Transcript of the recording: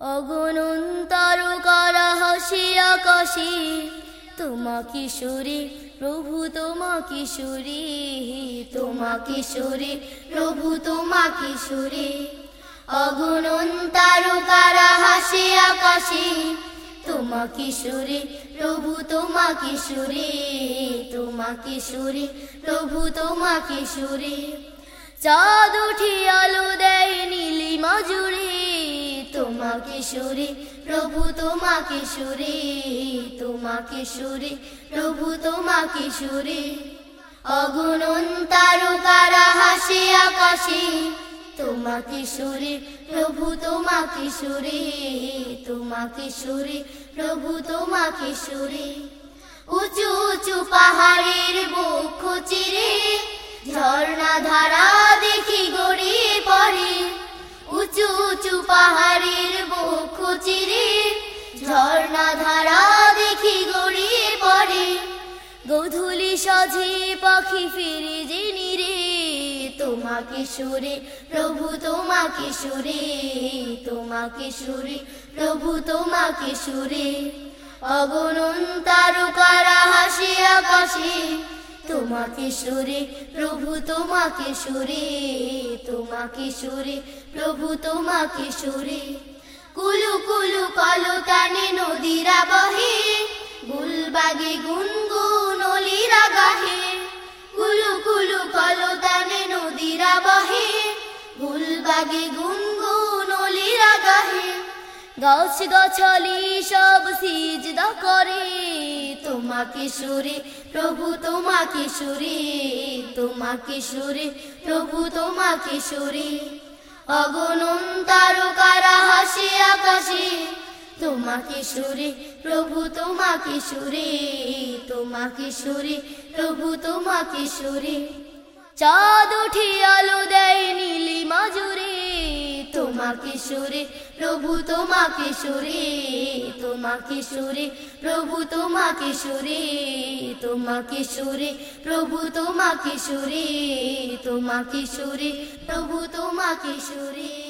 অগণন্তারকারা হাসি আকাশে তোমা কিশোরী প্রভু তোমা কিশোরী তোমা কিশোরী প্রভু তোমা কিশোরী অগণন্তারকারা হাসি আকাশে তোমা কিশোরী প্রভু তোমা কিশোরী তোমা কিশোরী প্রভু তোমা কিশোরী চাঁদ উঠি আলো দেয় নীলিমা জুড়ে কিশোরী, প্রভু তোমা কিশোরী তোমা কিশোরী, প্রভু তোমা কিশোরী। অগুণন তারকারা হাসি আকাশে তোমা কিশোরী, প্রভু তোমা কিশোরী তোমা কিশোরী, প্রভু তোমা কিশোরী। উঁচু উঁচু পাহাড়ের বক্ষ চিরে ঝর্ণা ধারা দেখি গড়িয়ে পড়ে। উঁচু উঁচু পাহাড়ের সাজে পাখি ফিরে যে নিরে তোমাকে সুরে, প্রভু তোমাকে সুরে তোমাকে সুরে, প্রভু তোমাকে সুরে। অগণন তারকারা হাসি আকাশে, তোমাকে সুরে, প্রভু তোমাকে সুরে তোমাকে সুরে, প্রভু তোমাকে সুরে। কুলু কুলু গুলবাগে গুনগুন অলিরা গাহে গাছ গাছালি সব সিজদা করে। তোমাকে সুরে প্রভু তোমাকে সুরে তোমাকে সুরে প্রভু তোমাকে সুরে অগণন তারকারা হাসি আকাশে। তোমাকে সুরে প্রভু তোমাকে সুরে তোমাকে সুরে প্রভু তোমাকে সুরে চাঁদ উঠি আলো তোমাকে প্রভু তোমাকে সুরে তোমাকে সুরে, প্রভু তোমাকে সুরে তোমাকে সুরে, প্রভু তোমাকে সুরে তোমাকে সুরে, প্রভু তোমাকে সুরে।